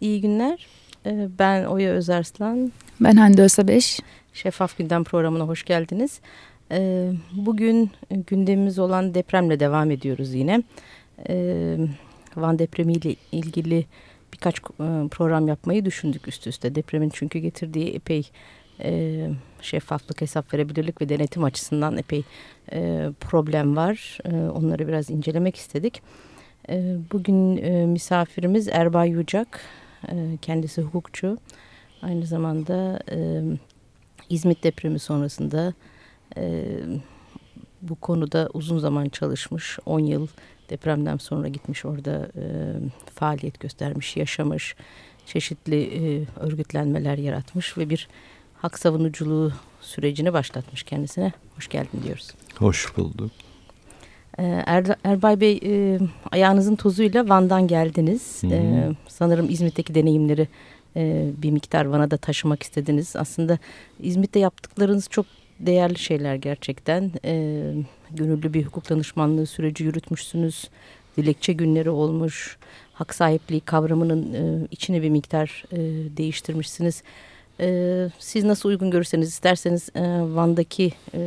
İyi günler. Ee, ben Oya Özarslan. Ben Hande Ösebeş. Şeffaf Gündem programına hoş geldiniz. Ee, bugün gündemimiz olan depremle devam ediyoruz yine. Ee, Van depremiyle ilgili birkaç e, program yapmayı düşündük üst üste. Depremin çünkü getirdiği epey e, şeffaflık, hesap verebilirlik ve denetim açısından epey e, problem var. Onları biraz incelemek istedik. Bugün misafirimiz Erbay Yucak. Kendisi hukukçu. Aynı zamanda İzmit depremi sonrasında bu konuda uzun zaman çalışmış. 10 yıl depremden sonra gitmiş orada e, faaliyet göstermiş, yaşamış, çeşitli e, örgütlenmeler yaratmış ve bir hak savunuculuğu sürecini başlatmış kendisine. Hoş geldin diyoruz. Hoş bulduk. Er, Erbay Bey e, ayağınızın tozuyla Van'dan geldiniz. Hı hı. E, sanırım İzmit'teki deneyimleri e, bir miktar Van'a da taşımak istediniz. Aslında İzmit'te yaptıklarınız çok değerli şeyler gerçekten. E, gönüllü bir hukuk danışmanlığı süreci yürütmüşsünüz. Dilekçe günleri olmuş. Hak sahipliği kavramının e, içine bir miktar e, değiştirmişsiniz. E, siz nasıl uygun görürseniz isterseniz e, Van'daki e,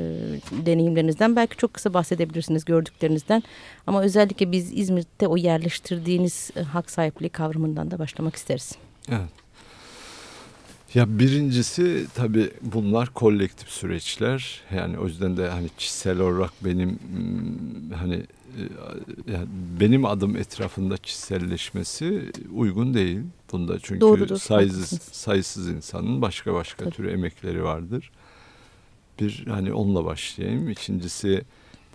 deneyimlerinizden belki çok kısa bahsedebilirsiniz gördüklerinizden. Ama özellikle biz İzmir'de o yerleştirdiğiniz e, hak sahipliği kavramından da başlamak isteriz. Evet. Ya birincisi tabii bunlar kolektif süreçler. Yani o yüzden de hani kişisel olarak benim hani yani benim adım etrafında kişiselleşmesi uygun değil. Bunda çünkü Doğrudur, sayısız sayısız insanın başka başka tabii. tür emekleri vardır. Bir hani onunla başlayayım. İkincisi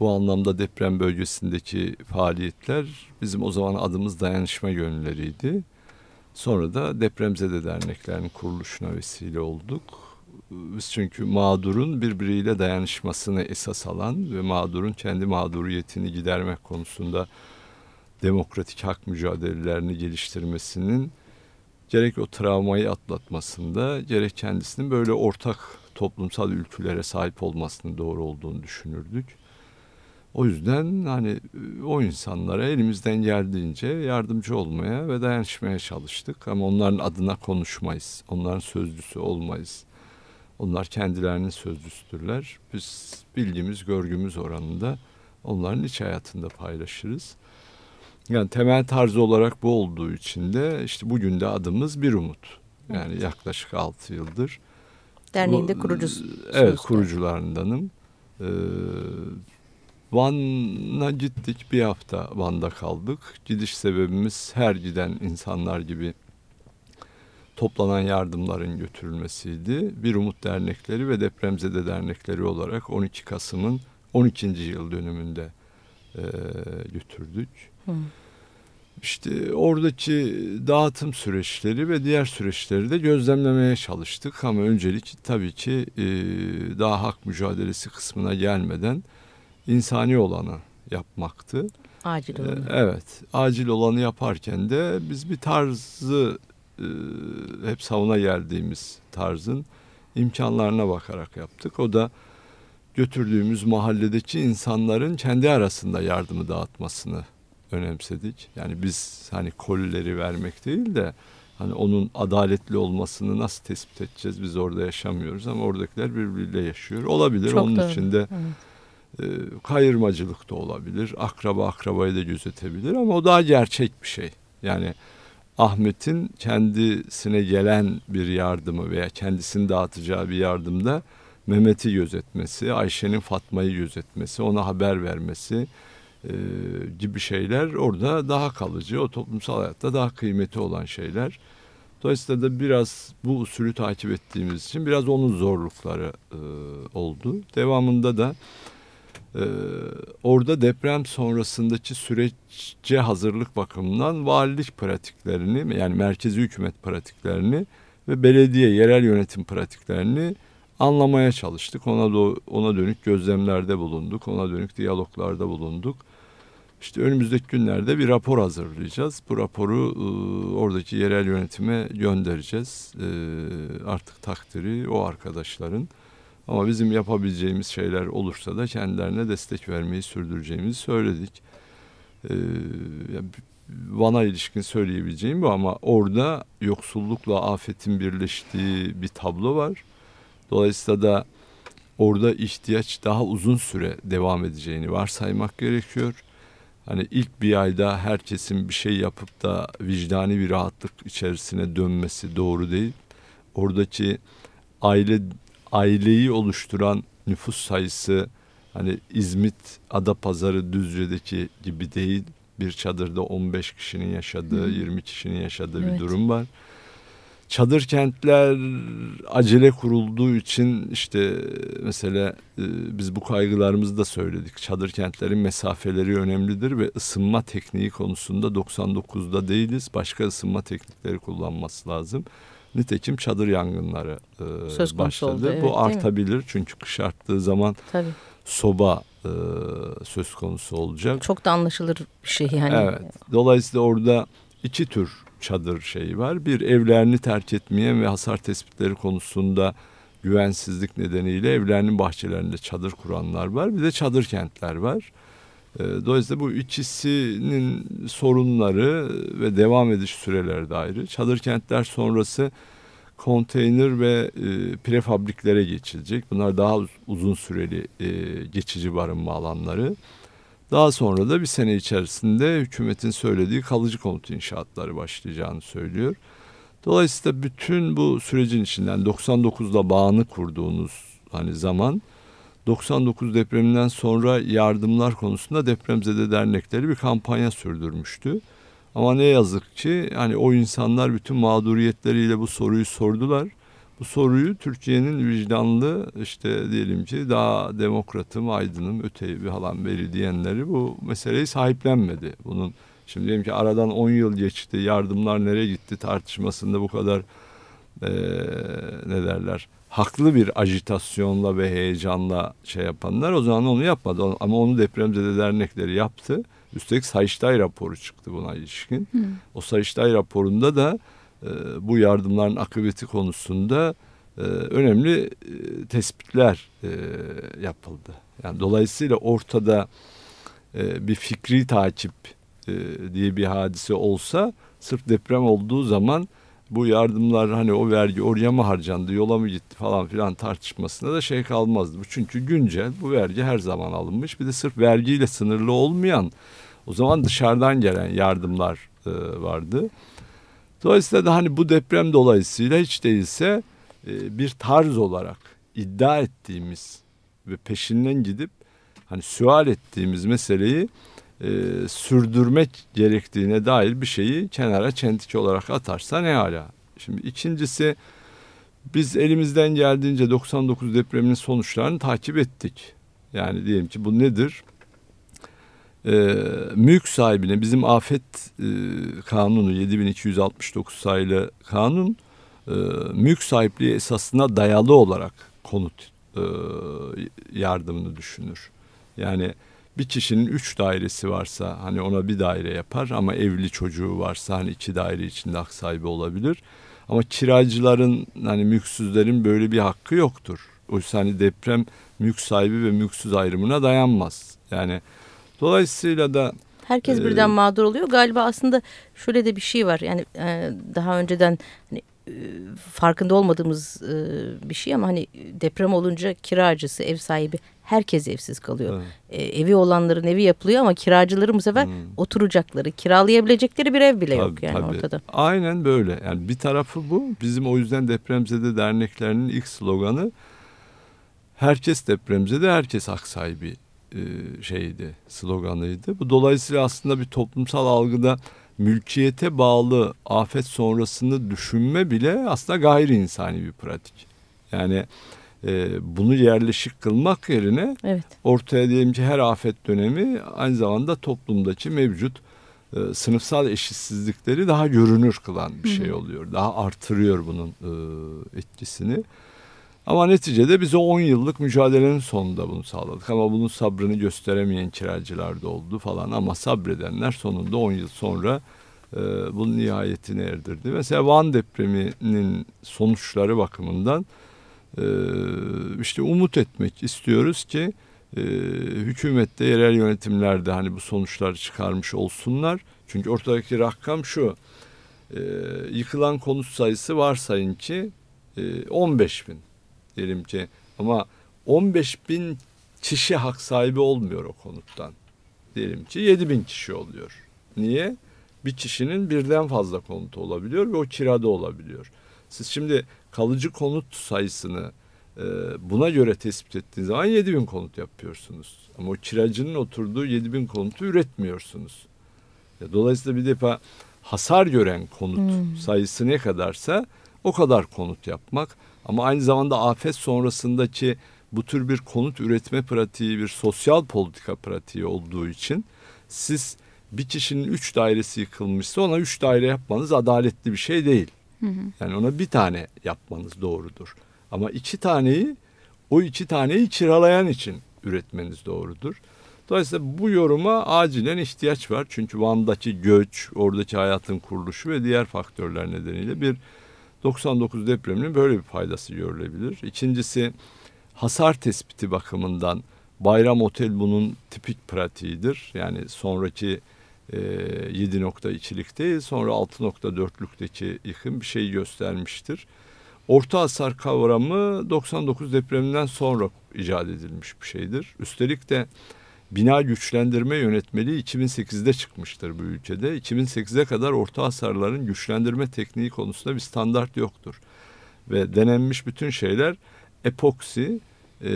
bu anlamda deprem bölgesindeki faaliyetler bizim o zaman adımız dayanışma gönülleriydi Sonra da depremzede derneklerin kuruluşuna vesile olduk. Biz çünkü mağdurun birbiriyle dayanışmasını esas alan ve mağdurun kendi mağduriyetini gidermek konusunda demokratik hak mücadelelerini geliştirmesinin gerek o travmayı atlatmasında gerek kendisinin böyle ortak toplumsal ülkülere sahip olmasının doğru olduğunu düşünürdük. O yüzden hani e, o insanlara elimizden geldiğince yardımcı olmaya ve dayanışmaya çalıştık. Ama onların adına konuşmayız. Onların sözlüsü olmayız. Onlar kendilerinin sözlüsüdürler. Biz bilgimiz, görgümüz oranında onların iç hayatında paylaşırız. Yani temel tarzı olarak bu olduğu için de işte bugün de adımız bir umut. Yani evet. yaklaşık altı yıldır. Derneğin de kurucusu. Evet kurucularındanım. Ee, Van'a gittik bir hafta Van'da kaldık. Gidiş sebebimiz her giden insanlar gibi toplanan yardımların götürülmesiydi. Bir Umut Dernekleri ve Depremzede Dernekleri olarak 12 Kasım'ın 12. yıl dönümünde e, götürdük. Hı. İşte oradaki dağıtım süreçleri ve diğer süreçleri de gözlemlemeye çalıştık. Ama öncelik tabii ki e, daha hak mücadelesi kısmına gelmeden insani olanı yapmaktı. Acil olanı. Ee, evet, acil olanı yaparken de biz bir tarzı e, hep savuna geldiğimiz tarzın imkanlarına bakarak yaptık. O da götürdüğümüz mahalledeki insanların kendi arasında yardımı dağıtmasını önemsedik. Yani biz hani kolileri vermek değil de hani onun adaletli olmasını nasıl tespit edeceğiz biz orada yaşamıyoruz ama oradakiler birbiriyle yaşıyor. Olabilir Çok onun doğru. için de evet e, kayırmacılık da olabilir. Akraba akrabayı da gözetebilir ama o daha gerçek bir şey. Yani Ahmet'in kendisine gelen bir yardımı veya kendisini dağıtacağı bir yardımda Mehmet'i gözetmesi, Ayşe'nin Fatma'yı gözetmesi, ona haber vermesi e, gibi şeyler orada daha kalıcı, o toplumsal hayatta daha kıymeti olan şeyler. Dolayısıyla da biraz bu usulü takip ettiğimiz için biraz onun zorlukları e, oldu. Devamında da ee, orada deprem sonrasındaki sürece hazırlık bakımından valilik pratiklerini yani merkezi hükümet pratiklerini ve belediye yerel yönetim pratiklerini anlamaya çalıştık. Ona do ona dönük gözlemlerde bulunduk. Ona dönük diyaloglarda bulunduk. İşte önümüzdeki günlerde bir rapor hazırlayacağız. Bu raporu e, oradaki yerel yönetime göndereceğiz. E, artık takdiri o arkadaşların. Ama bizim yapabileceğimiz şeyler olursa da kendilerine destek vermeyi sürdüreceğimizi söyledik. Ee, Van'a ilişkin söyleyebileceğim bu ama orada yoksullukla afetin birleştiği bir tablo var. Dolayısıyla da orada ihtiyaç daha uzun süre devam edeceğini varsaymak gerekiyor. Hani ilk bir ayda herkesin bir şey yapıp da vicdani bir rahatlık içerisine dönmesi doğru değil. Oradaki aile aileyi oluşturan nüfus sayısı hani İzmit, Adapazarı, Düzce'deki gibi değil. Bir çadırda 15 kişinin yaşadığı, 20 kişinin yaşadığı evet. bir durum var. Çadır kentler acele kurulduğu için işte mesela e, biz bu kaygılarımızı da söyledik. Çadır kentlerin mesafeleri önemlidir ve ısınma tekniği konusunda 99'da değiliz. Başka ısınma teknikleri kullanması lazım. Nitekim çadır yangınları e, Söz başladı. Oldu, evet, Bu artabilir çünkü kış arttığı zaman Tabii. soba e, söz konusu olacak. Çok da anlaşılır bir şey yani. Evet. Dolayısıyla orada iki tür çadır şeyi var. Bir evlerini terk etmeyen ve hasar tespitleri konusunda güvensizlik nedeniyle evlerinin bahçelerinde çadır kuranlar var. Bir de çadır kentler var. Ee, dolayısıyla bu ikisinin sorunları ve devam ediş süreleri de ayrı. Çadır kentler sonrası konteyner ve e, prefabriklere geçilecek. Bunlar daha uzun süreli e, geçici barınma alanları. Daha sonra da bir sene içerisinde hükümetin söylediği kalıcı konut inşaatları başlayacağını söylüyor. Dolayısıyla bütün bu sürecin içinden 99'da bağını kurduğunuz hani zaman 99 depreminden sonra yardımlar konusunda depremzede dernekleri bir kampanya sürdürmüştü. Ama ne yazık ki hani o insanlar bütün mağduriyetleriyle bu soruyu sordular. Bu soruyu Türkiye'nin vicdanlı işte diyelim ki daha demokratım, aydınım, öte bir halan beri diyenleri bu meseleyi sahiplenmedi. Bunun şimdi diyelim ki aradan 10 yıl geçti, yardımlar nereye gitti tartışmasında bu kadar e, ne derler haklı bir ajitasyonla ve heyecanla şey yapanlar o zaman onu yapmadı. Ama onu depremzede dernekleri yaptı. Üstelik Sayıştay raporu çıktı buna ilişkin. Hı. O Sayıştay raporunda da e, bu yardımların akıbeti konusunda e, önemli e, tespitler e, yapıldı. Yani dolayısıyla ortada e, bir fikri takip e, diye bir hadise olsa sırf deprem olduğu zaman bu yardımlar hani o vergi oraya mı harcandı, yola mı gitti falan filan tartışmasında da şey kalmazdı. Çünkü güncel bu vergi her zaman alınmış. Bir de sırf vergiyle sınırlı olmayan o zaman dışarıdan gelen yardımlar e, vardı. Dolayısıyla da hani bu deprem dolayısıyla hiç değilse e, bir tarz olarak iddia ettiğimiz ve peşinden gidip hani sual ettiğimiz meseleyi e, sürdürmek gerektiğine dair bir şeyi kenara çentik olarak atarsa ne hala. Şimdi ikincisi biz elimizden geldiğince 99 depreminin sonuçlarını takip ettik. Yani diyelim ki bu nedir? Ee, mülk sahibine bizim afet e, kanunu 7269 sayılı kanun e, mülk sahipliği esasına dayalı olarak konut e, yardımını düşünür. Yani bir kişinin üç dairesi varsa hani ona bir daire yapar ama evli çocuğu varsa hani iki daire içinde hak sahibi olabilir. Ama kiracıların hani mülksüzlerin böyle bir hakkı yoktur. Oysa hani deprem mülk sahibi ve mülksüz ayrımına dayanmaz. Yani dolayısıyla da Herkes birden mağdur oluyor. Galiba aslında şöyle de bir şey var. Yani e, daha önceden hani e, farkında olmadığımız e, bir şey ama hani deprem olunca kiracısı, ev sahibi herkes evsiz kalıyor. Evet. E, evi olanların evi yapılıyor ama kiracıların bu sefer hmm. oturacakları, kiralayabilecekleri bir ev bile tabii, yok yani tabii. ortada. Aynen böyle. Yani bir tarafı bu. Bizim o yüzden depremzede derneklerinin ilk sloganı herkes depremzede, herkes hak sahibi e, şeydi, sloganıydı. Bu dolayısıyla aslında bir toplumsal algıda mülkiyete bağlı afet sonrasını düşünme bile aslında gayri insani bir pratik. Yani e, bunu yerleşik kılmak yerine evet. ortaya diyelim ki her afet dönemi aynı zamanda toplumdaki mevcut e, sınıfsal eşitsizlikleri daha görünür kılan bir şey oluyor. Daha artırıyor bunun e, etkisini. Ama neticede biz o 10 yıllık mücadelenin sonunda bunu sağladık. Ama bunun sabrını gösteremeyen kiracılar da oldu falan. Ama sabredenler sonunda 10 yıl sonra e, bunun nihayetine erdirdi. Mesela Van depreminin sonuçları bakımından e, işte umut etmek istiyoruz ki e, hükümette, yerel yönetimlerde hani bu sonuçları çıkarmış olsunlar. Çünkü ortadaki rakam şu. E, yıkılan konut sayısı varsayın ki e, 15 bin ki ama 15 bin kişi hak sahibi olmuyor o konuttan. Diyelim ki 7 bin kişi oluyor. Niye? Bir kişinin birden fazla konutu olabiliyor ve o kirada olabiliyor. Siz şimdi kalıcı konut sayısını e, buna göre tespit ettiğiniz zaman 7 bin konut yapıyorsunuz. Ama o kiracının oturduğu 7 bin konutu üretmiyorsunuz. Dolayısıyla bir defa hasar gören konut hmm. sayısı ne kadarsa o kadar konut yapmak. Ama aynı zamanda afet sonrasındaki bu tür bir konut üretme pratiği bir sosyal politika pratiği olduğu için siz bir kişinin üç dairesi yıkılmışsa ona üç daire yapmanız adaletli bir şey değil. Hı hı. Yani ona bir tane yapmanız doğrudur. Ama iki taneyi o iki taneyi kiralayan için üretmeniz doğrudur. Dolayısıyla bu yoruma acilen ihtiyaç var. Çünkü Van'daki göç, oradaki hayatın kuruluşu ve diğer faktörler nedeniyle bir 99 depreminin böyle bir faydası görülebilir. İkincisi hasar tespiti bakımından Bayram Otel bunun tipik pratiğidir. Yani sonraki e, 7.2'lik değil sonra 6.4'lükteki yıkım bir şey göstermiştir. Orta hasar kavramı 99 depreminden sonra icat edilmiş bir şeydir. Üstelik de bina güçlendirme yönetmeliği 2008'de çıkmıştır bu ülkede. 2008'e kadar orta hasarların güçlendirme tekniği konusunda bir standart yoktur. Ve denenmiş bütün şeyler epoksi, e,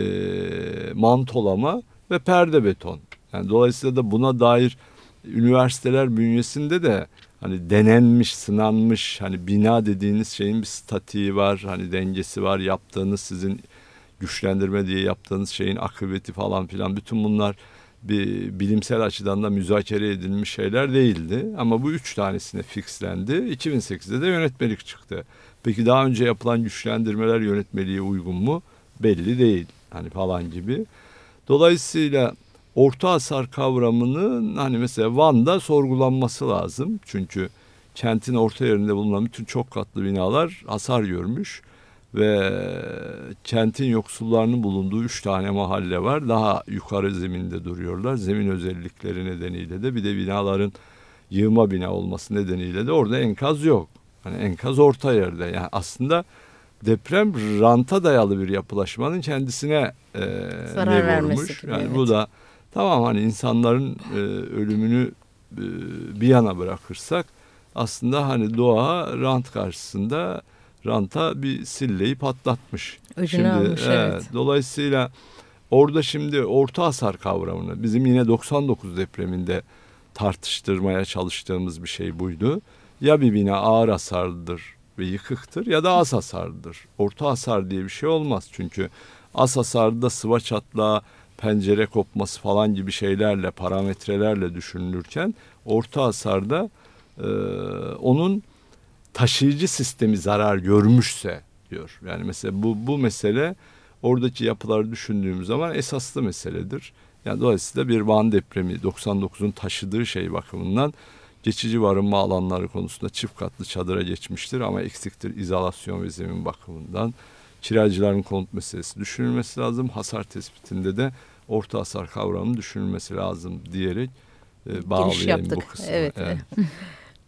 mantolama ve perde beton. Yani dolayısıyla da buna dair üniversiteler bünyesinde de hani denenmiş, sınanmış hani bina dediğiniz şeyin bir statiği var, hani dengesi var, yaptığınız sizin güçlendirme diye yaptığınız şeyin akıbeti falan filan bütün bunlar bir bilimsel açıdan da müzakere edilmiş şeyler değildi. Ama bu üç tanesine fixlendi. 2008'de de yönetmelik çıktı. Peki daha önce yapılan güçlendirmeler yönetmeliğe uygun mu? Belli değil. Hani falan gibi. Dolayısıyla orta hasar kavramının hani mesela Van'da sorgulanması lazım. Çünkü kentin orta yerinde bulunan bütün çok katlı binalar hasar görmüş ve kentin yoksullarının bulunduğu üç tane mahalle var. Daha yukarı zeminde duruyorlar. Zemin özellikleri nedeniyle de bir de binaların yığma bina olması nedeniyle de orada enkaz yok. Hani enkaz orta yerde. Yani aslında deprem ranta dayalı bir yapılaşmanın kendisine e, zarar vermesi. Yani evet. bu da tamam hani insanların e, ölümünü e, bir yana bırakırsak aslında hani doğa rant karşısında ranta bir silleyi patlatmış. Öcünü şimdi, almış evet. evet. Dolayısıyla orada şimdi orta hasar kavramını bizim yine 99 depreminde tartıştırmaya çalıştığımız bir şey buydu. Ya bir bina ağır hasarlıdır ve yıkıktır ya da az hasarlıdır. Orta hasar diye bir şey olmaz çünkü az hasarda sıva çatlağı, pencere kopması falan gibi şeylerle, parametrelerle düşünülürken orta hasarda e, onun taşıyıcı sistemi zarar görmüşse diyor. Yani mesela bu bu mesele oradaki yapıları düşündüğümüz zaman esaslı meseledir. Yani dolayısıyla bir Van depremi 99'un taşıdığı şey bakımından geçici barınma alanları konusunda çift katlı çadıra geçmiştir ama eksiktir izolasyon ve zemin bakımından. Kiracıların konut meselesi düşünülmesi lazım. Hasar tespitinde de orta hasar kavramının düşünülmesi lazım diyerek e, bağlayayım bu kısmı. Evet. evet.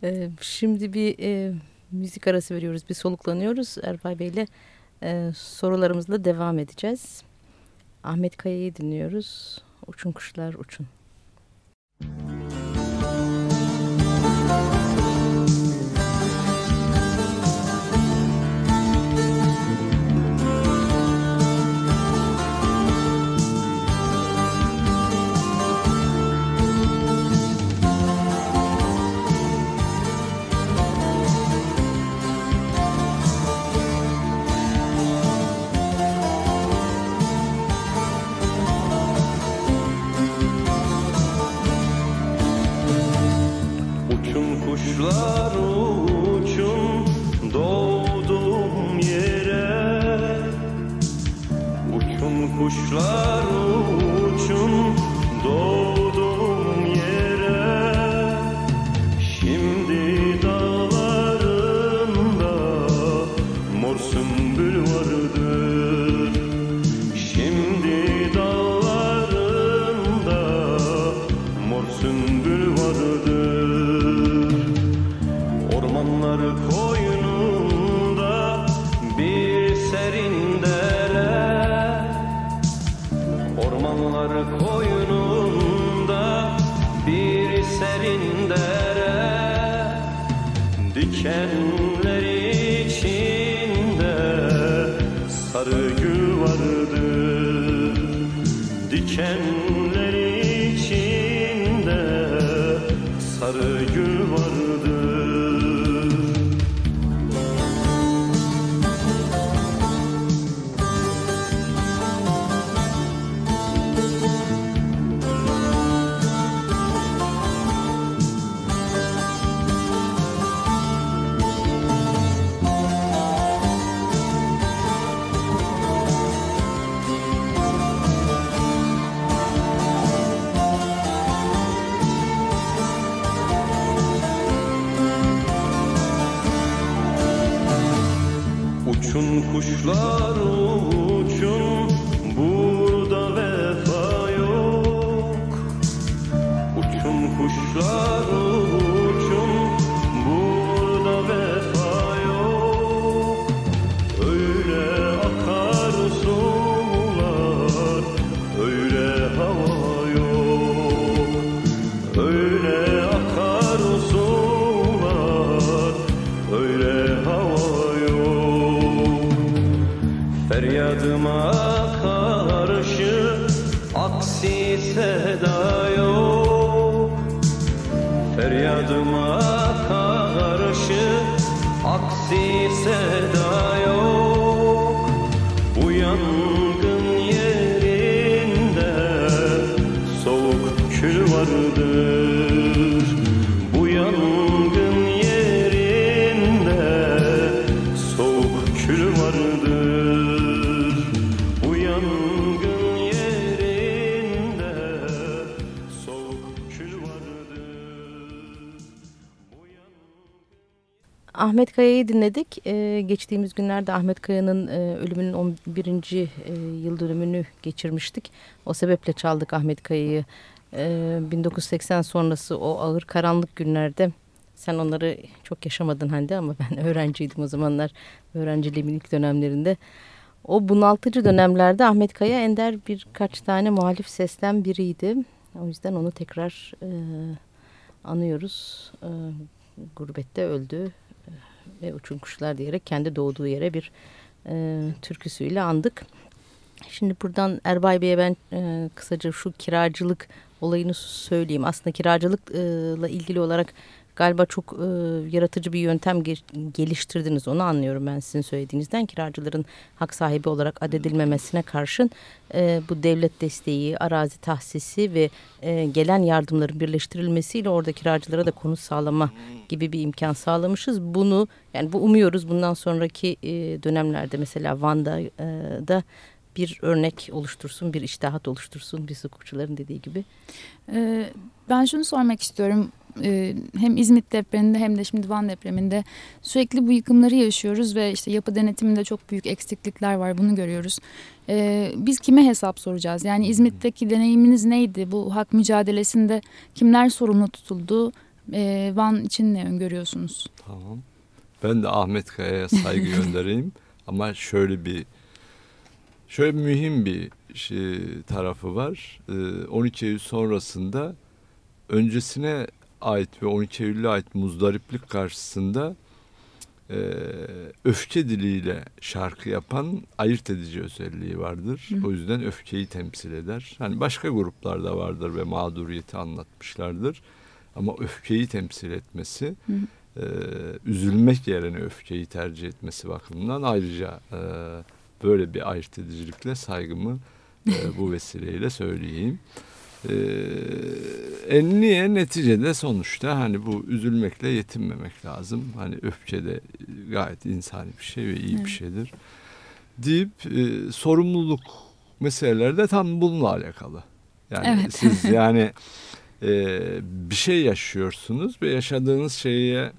Ee, şimdi bir e, müzik arası veriyoruz. Bir soluklanıyoruz. Erbay Bey'le e, sorularımızla devam edeceğiz. Ahmet Kaya'yı dinliyoruz. Uçun kuşlar uçun. Müzik but a صدا Ahmet Kaya'yı dinledik. Ee, geçtiğimiz günlerde Ahmet Kaya'nın e, ölümünün 11. E, yıl dönümünü geçirmiştik. O sebeple çaldık Ahmet Kaya'yı. E, 1980 sonrası o ağır karanlık günlerde sen onları çok yaşamadın Hande ama ben öğrenciydim o zamanlar. Öğrenciliğimin ilk dönemlerinde. O bunaltıcı dönemlerde Ahmet Kaya ender birkaç tane muhalif sesten biriydi. O yüzden onu tekrar e, anıyoruz. E, gurbette öldü ve uçun kuşlar diyerek kendi doğduğu yere bir e, türküsüyle andık. Şimdi buradan Erbay Bey'e ben e, kısaca şu kiracılık olayını söyleyeyim. Aslında kiracılıkla ilgili olarak galiba çok e, yaratıcı bir yöntem ge geliştirdiniz. Onu anlıyorum ben sizin söylediğinizden. Kiracıların hak sahibi olarak adedilmemesine karşın e, bu devlet desteği, arazi tahsisi ve e, gelen yardımların birleştirilmesiyle orada kiracılara da konut sağlama gibi bir imkan sağlamışız. Bunu yani bu umuyoruz bundan sonraki e, dönemlerde mesela Van'da e, da bir örnek oluştursun, bir iştahat oluştursun bir hukukçuların dediği gibi. Ee, ben şunu sormak istiyorum e, hem İzmit depreminde hem de şimdi Van depreminde sürekli bu yıkımları yaşıyoruz ve işte yapı denetiminde çok büyük eksiklikler var bunu görüyoruz. E, biz kime hesap soracağız? Yani İzmit'teki deneyiminiz neydi? Bu hak mücadelesinde kimler sorumlu tutuldu? Van için ne öngörüyorsunuz? Tamam. Ben de Ahmet Kaya'ya saygı göndereyim ama şöyle bir şöyle mühim bir şey, tarafı var. 12 Eylül sonrasında öncesine ait ve 12 Eylül'e ait muzdariplik karşısında e, öfke diliyle şarkı yapan ayırt edici özelliği vardır. Hı. O yüzden öfkeyi temsil eder. Hani başka gruplarda vardır ve mağduriyeti anlatmışlardır. Ama öfkeyi temsil etmesi, hı. E, üzülmek yerine öfkeyi tercih etmesi bakımından ayrıca e, böyle bir ayırt edicilikle saygımı e, bu vesileyle söyleyeyim. E, niye neticede sonuçta hani bu üzülmekle yetinmemek lazım. Hani öfke de gayet insani bir şey ve iyi evet. bir şeydir. Deyip e, sorumluluk meseleleri de tam bununla alakalı. Yani evet. siz yani e, bir şey yaşıyorsunuz ve yaşadığınız şeye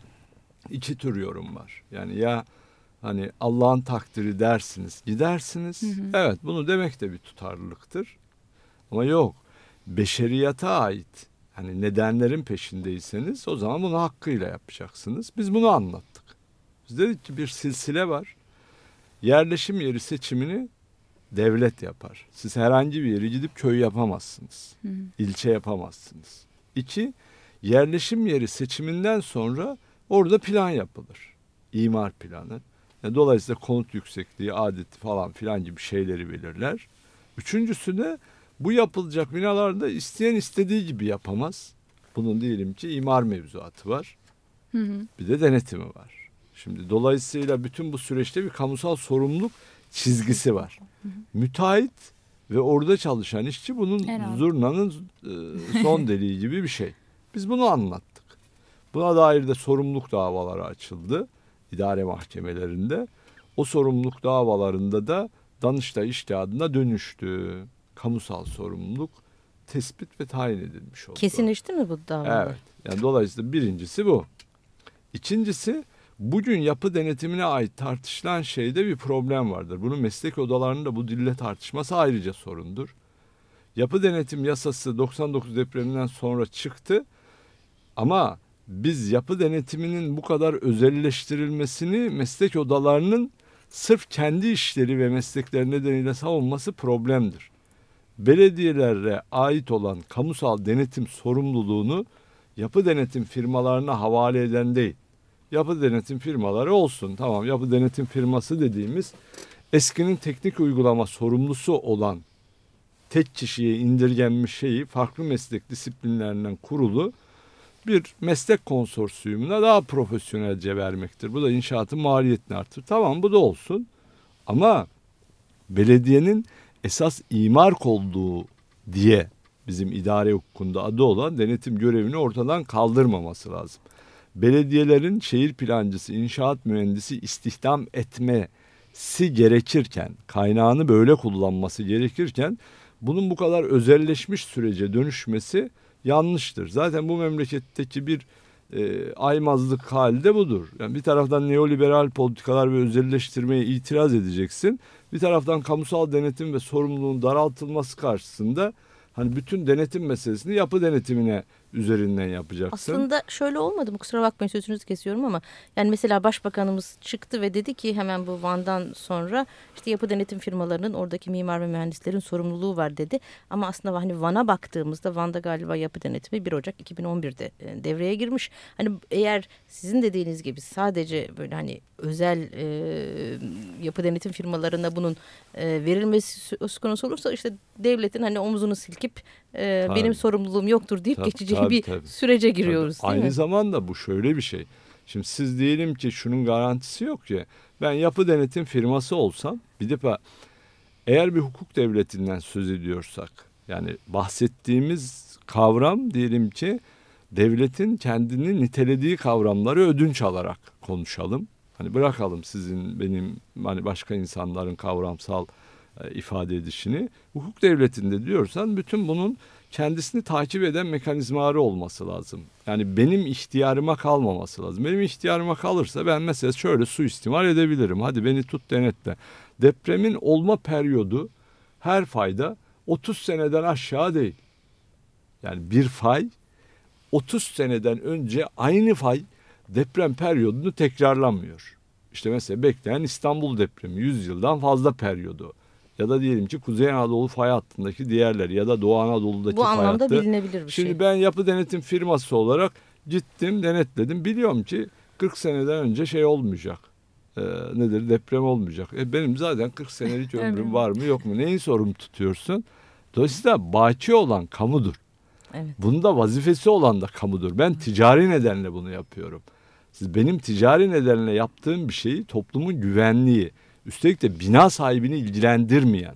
iki tür yorum var. Yani ya hani Allah'ın takdiri dersiniz, gidersiniz. Hı hı. Evet bunu demek de bir tutarlılıktır. Ama yok beşeriyata ait hani nedenlerin peşindeyseniz o zaman bunu hakkıyla yapacaksınız. Biz bunu anlattık. Biz dedik ki bir silsile var. Yerleşim yeri seçimini devlet yapar. Siz herhangi bir yere gidip köy yapamazsınız. Hı. İlçe yapamazsınız. İki, yerleşim yeri seçiminden sonra orada plan yapılır. İmar planı. Yani dolayısıyla konut yüksekliği, adeti falan filan gibi şeyleri belirler. Üçüncüsü de Bu yapılacak binalarda isteyen istediği gibi yapamaz. Bunun diyelim ki imar mevzuatı var. Hı hı. Bir de denetimi var. Şimdi dolayısıyla bütün bu süreçte bir kamusal sorumluluk çizgisi var. Müteahhit ve orada çalışan işçi bunun Herhalde. zurnanın e, son deliği gibi bir şey. Biz bunu anlattık. Buna dair de sorumluluk davaları açıldı idare mahkemelerinde. O sorumluluk davalarında da Danıştay iştihadına dönüştü. Kamusal sorumluluk tespit ve tayin edilmiş oldu. Kesinleşti mi bu dava? Evet. Yani dolayısıyla birincisi bu. İkincisi bugün yapı denetimine ait tartışılan şeyde bir problem vardır. Bunu meslek odalarında bu dille tartışması ayrıca sorundur. Yapı denetim yasası 99 depreminden sonra çıktı ama biz yapı denetiminin bu kadar özelleştirilmesini meslek odalarının sırf kendi işleri ve meslekleri nedeniyle savunması problemdir. Belediyelere ait olan kamusal denetim sorumluluğunu yapı denetim firmalarına havale eden değil. Yapı denetim firmaları olsun. Tamam yapı denetim firması dediğimiz eskinin teknik uygulama sorumlusu olan tek kişiye indirgenmiş şeyi farklı meslek disiplinlerinden kurulu bir meslek konsorsiyumuna daha profesyonelce vermektir. Bu da inşaatın maliyetini artırır. Tamam bu da olsun. Ama belediyenin esas imar olduğu diye bizim idare hukukunda adı olan denetim görevini ortadan kaldırmaması lazım. Belediyelerin şehir plancısı, inşaat mühendisi istihdam etmesi gerekirken, kaynağını böyle kullanması gerekirken bunun bu kadar özelleşmiş sürece dönüşmesi yanlıştır. Zaten bu memleketteki bir e, aymazlık hali de budur. Yani bir taraftan neoliberal politikalar ve özelleştirmeye itiraz edeceksin. Bir taraftan kamusal denetim ve sorumluluğun daraltılması karşısında hani bütün denetim meselesini yapı denetimine üzerinden yapacaksın. Aslında şöyle olmadı mı kusura bakmayın sözünüzü kesiyorum ama yani mesela başbakanımız çıktı ve dedi ki hemen bu Van'dan sonra işte yapı denetim firmalarının oradaki mimar ve mühendislerin sorumluluğu var dedi. Ama aslında hani Van'a baktığımızda Van'da galiba yapı denetimi 1 Ocak 2011'de e, devreye girmiş. Hani eğer sizin dediğiniz gibi sadece böyle hani özel e, yapı denetim firmalarına bunun e, verilmesi söz konusu olursa işte devletin hani omzunu silkip e, Tabii. benim sorumluluğum yoktur deyip Tabii, geçici tabii, bir tabii. sürece giriyoruz Tabii. değil Aynı mi? zamanda bu şöyle bir şey. Şimdi siz diyelim ki şunun garantisi yok ki. Ben yapı denetim firması olsam bir defa eğer bir hukuk devletinden söz ediyorsak yani bahsettiğimiz kavram diyelim ki devletin kendini nitelediği kavramları ödünç alarak konuşalım. Hani bırakalım sizin benim hani başka insanların kavramsal ifade edişini. Hukuk devletinde diyorsan bütün bunun kendisini takip eden mekanizmaları olması lazım. Yani benim ihtiyarıma kalmaması lazım. Benim ihtiyarıma kalırsa ben mesela şöyle suistimal edebilirim. Hadi beni tut denetle. Depremin olma periyodu her fayda 30 seneden aşağı değil. Yani bir fay 30 seneden önce aynı fay deprem periyodunu tekrarlamıyor. İşte mesela bekleyen İstanbul depremi 100 yıldan fazla periyodu. Ya da diyelim ki Kuzey Anadolu fay hattındaki diğerleri ya da Doğu Anadolu'daki Bu fay anlamda hattı. bilinebilir bir Şimdi şey. ben yapı denetim firması olarak gittim denetledim. Biliyorum ki 40 seneden önce şey olmayacak. Ee, nedir deprem olmayacak. E benim zaten 40 senelik ömrüm var mı yok mu? Neyin sorumlu tutuyorsun? Dolayısıyla baki olan kamudur. Evet. Bunda vazifesi olan da kamudur. Ben ticari nedenle bunu yapıyorum. Siz benim ticari nedenle yaptığım bir şeyi toplumun güvenliği, üstelik de bina sahibini ilgilendirmeyen,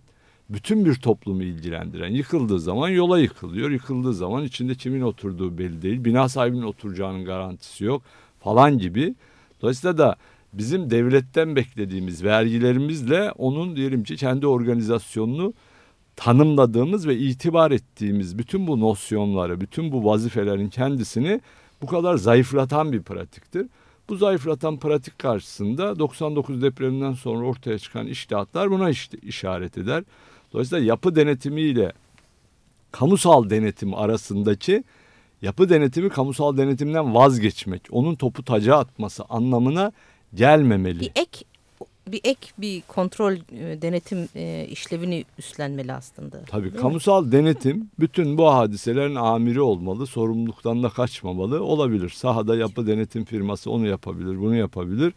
bütün bir toplumu ilgilendiren, yıkıldığı zaman yola yıkılıyor, yıkıldığı zaman içinde kimin oturduğu belli değil, bina sahibinin oturacağının garantisi yok falan gibi. Dolayısıyla da bizim devletten beklediğimiz vergilerimizle onun diyelim ki kendi organizasyonunu tanımladığımız ve itibar ettiğimiz bütün bu nosyonları, bütün bu vazifelerin kendisini bu kadar zayıflatan bir pratiktir. Bu zayıflatan pratik karşısında 99 depreminden sonra ortaya çıkan iştihatlar buna işaret eder. Dolayısıyla yapı denetimiyle kamusal denetim arasındaki yapı denetimi kamusal denetimden vazgeçmek, onun topu taca atması anlamına gelmemeli. Bir ek bir ek bir kontrol e, denetim e, işlevini üstlenmeli aslında. Tabii Değil mi? kamusal denetim bütün bu hadiselerin amiri olmalı, sorumluluktan da kaçmamalı olabilir. Sahada yapı denetim firması onu yapabilir, bunu yapabilir.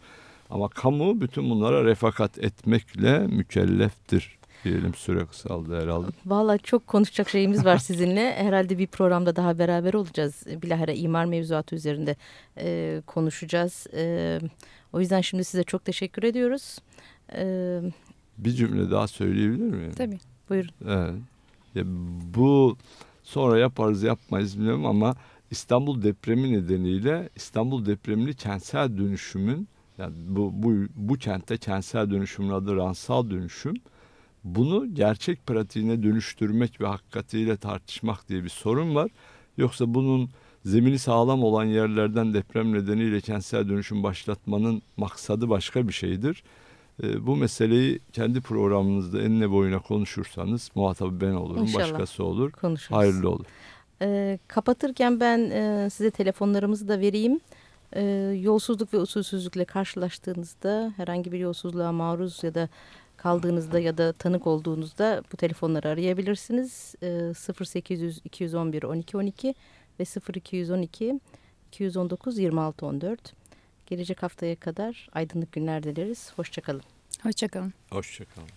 Ama kamu bütün bunlara refakat etmekle mükelleftir. Diyelim süre kısaldı herhalde. Valla çok konuşacak şeyimiz var sizinle. Herhalde bir programda daha beraber olacağız. Bilahare imar mevzuatı üzerinde e, konuşacağız. E, o yüzden şimdi size çok teşekkür ediyoruz. E, bir cümle daha söyleyebilir miyim? Tabii. Buyurun. Evet. Ya bu sonra yaparız yapmayız bilmiyorum ama İstanbul depremi nedeniyle İstanbul depremini kentsel dönüşümün yani bu, bu, bu kentte kentsel dönüşümün adı ransal dönüşüm. Bunu gerçek pratiğine dönüştürmek ve hakikatiyle tartışmak diye bir sorun var. Yoksa bunun zemini sağlam olan yerlerden deprem nedeniyle kentsel dönüşüm başlatmanın maksadı başka bir şeydir. E, bu meseleyi kendi programınızda enine boyuna konuşursanız muhatabı ben olurum, İnşallah. başkası olur. Konuşuruz. Hayırlı olur. E, kapatırken ben e, size telefonlarımızı da vereyim. E, yolsuzluk ve usulsüzlükle karşılaştığınızda herhangi bir yolsuzluğa maruz ya da kaldığınızda ya da tanık olduğunuzda bu telefonları arayabilirsiniz. E, 0800 211 12 12 ve 0212 219 26 14. Gelecek haftaya kadar aydınlık günler dileriz. Hoşçakalın. Hoşçakalın. Hoşçakalın.